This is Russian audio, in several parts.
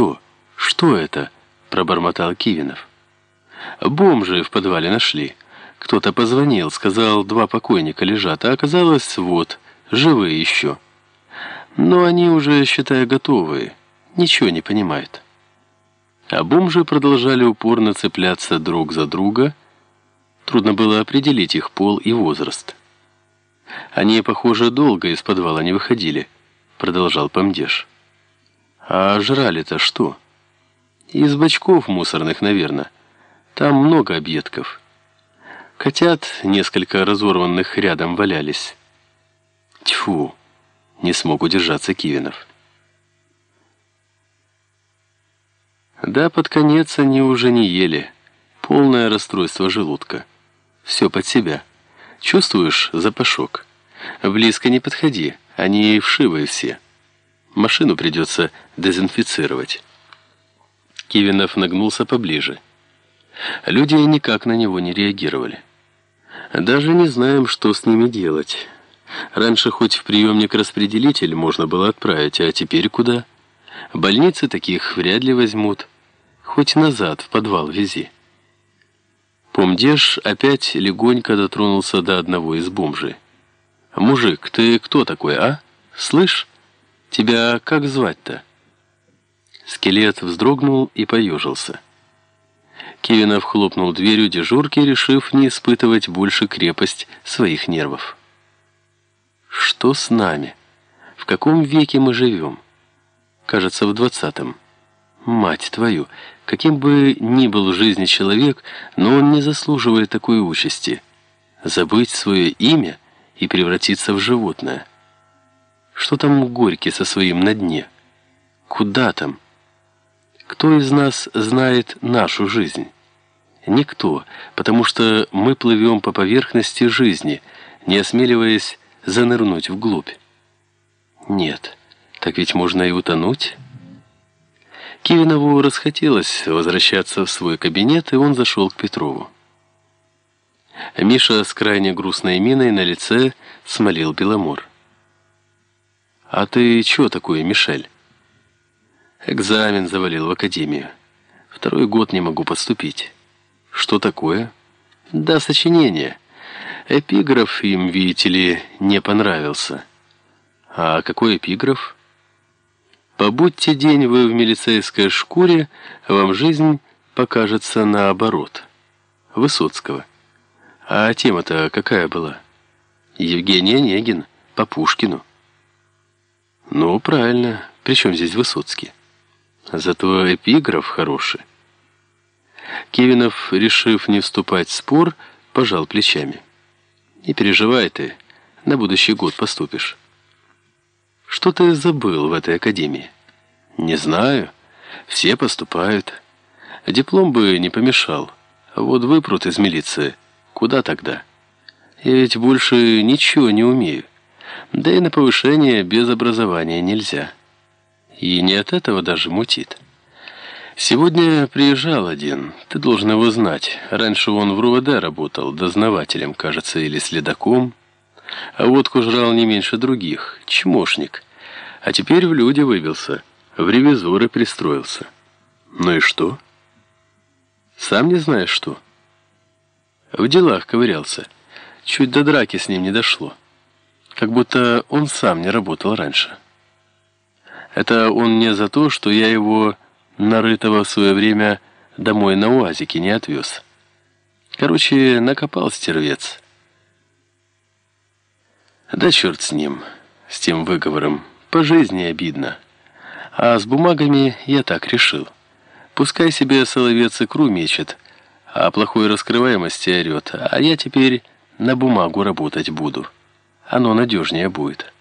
«Что? Что это?» — пробормотал Кивинов. «Бомжи в подвале нашли. Кто-то позвонил, сказал, два покойника лежат, а оказалось, вот, живые еще. Но они уже, считай, готовые, ничего не понимают». А бомжи продолжали упорно цепляться друг за друга. Трудно было определить их пол и возраст. Они, похоже, долго из подвала не выходили, продолжал Помдеж. А жрали-то что? Из бачков мусорных, наверное. Там много объедков. Котят, несколько разорванных, рядом валялись. Тьфу, не смог удержаться Кивинов. Да, под конец они уже не ели. Полное расстройство желудка. Все под себя. Чувствуешь запашок? Близко не подходи, они вшивые все. Машину придется дезинфицировать. Кивинов нагнулся поближе. Люди никак на него не реагировали. Даже не знаем, что с ними делать. Раньше хоть в приемник-распределитель можно было отправить, а теперь куда? Больницы таких вряд ли возьмут. Хоть назад, в подвал вези. Помдеж опять легонько дотронулся до одного из бомжей. «Мужик, ты кто такой, а? Слышь?» «Тебя как звать-то?» Скелет вздрогнул и поежился. Кивинов хлопнул дверью дежурки, решив не испытывать больше крепость своих нервов. «Что с нами? В каком веке мы живем?» «Кажется, в двадцатом. Мать твою, каким бы ни был в жизни человек, но он не заслуживает такой участи. Забыть свое имя и превратиться в животное». Что там Горький со своим на дне? Куда там? Кто из нас знает нашу жизнь? Никто, потому что мы плывем по поверхности жизни, не осмеливаясь занырнуть вглубь. Нет, так ведь можно и утонуть. Кивинову расхотелось возвращаться в свой кабинет, и он зашел к Петрову. Миша с крайне грустной миной на лице смолил Беломор. «А ты чего такое, Мишель?» «Экзамен завалил в академию. Второй год не могу поступить». «Что такое?» «Да, сочинение. Эпиграф им, видите ли, не понравился». «А какой эпиграф?» «Побудьте день вы в милицейской шкуре, вам жизнь покажется наоборот». Высоцкого. «А тема-то какая была?» «Евгений Онегин, по Пушкину». Ну, правильно. Причем здесь Высоцкий? Зато эпиграф хороший. Кивинов, решив не вступать в спор, пожал плечами. Не переживай ты, на будущий год поступишь. Что ты забыл в этой академии? Не знаю. Все поступают. Диплом бы не помешал. Вот выпрут из милиции. Куда тогда? Я ведь больше ничего не умею. Да и на повышение без образования нельзя. И не от этого даже мутит. Сегодня приезжал один, ты должен его знать. Раньше он в РУВД работал, дознавателем, кажется, или следаком. А водку жрал не меньше других, чмошник. А теперь в люди выбился, в ревизоры пристроился. Ну и что? Сам не знаешь что? В делах ковырялся. Чуть до драки с ним не дошло как будто он сам не работал раньше. Это он мне за то, что я его нарытого в свое время домой на УАЗике не отвез. Короче, накопал стервец. Да черт с ним, с тем выговором. По жизни обидно. А с бумагами я так решил. Пускай себе соловец икру мечет, а плохой раскрываемости орет, а я теперь на бумагу работать буду». Оно надежнее будет.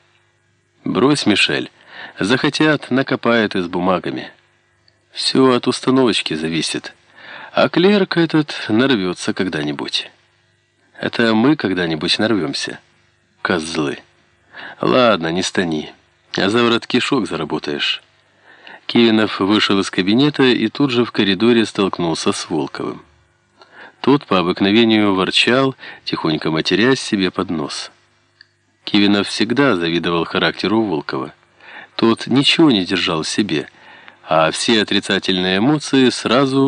Брось, Мишель. Захотят, накопают и с бумагами. Все от установочки зависит. А клерк этот нарвется когда-нибудь. Это мы когда-нибудь нарвемся. Козлы. Ладно, не стани. А за ворот кишок заработаешь. Кивинов вышел из кабинета и тут же в коридоре столкнулся с Волковым. Тот по обыкновению ворчал, тихонько матерясь себе под нос. Кивинов всегда завидовал характеру Волкова. Тот ничего не держал в себе, а все отрицательные эмоции сразу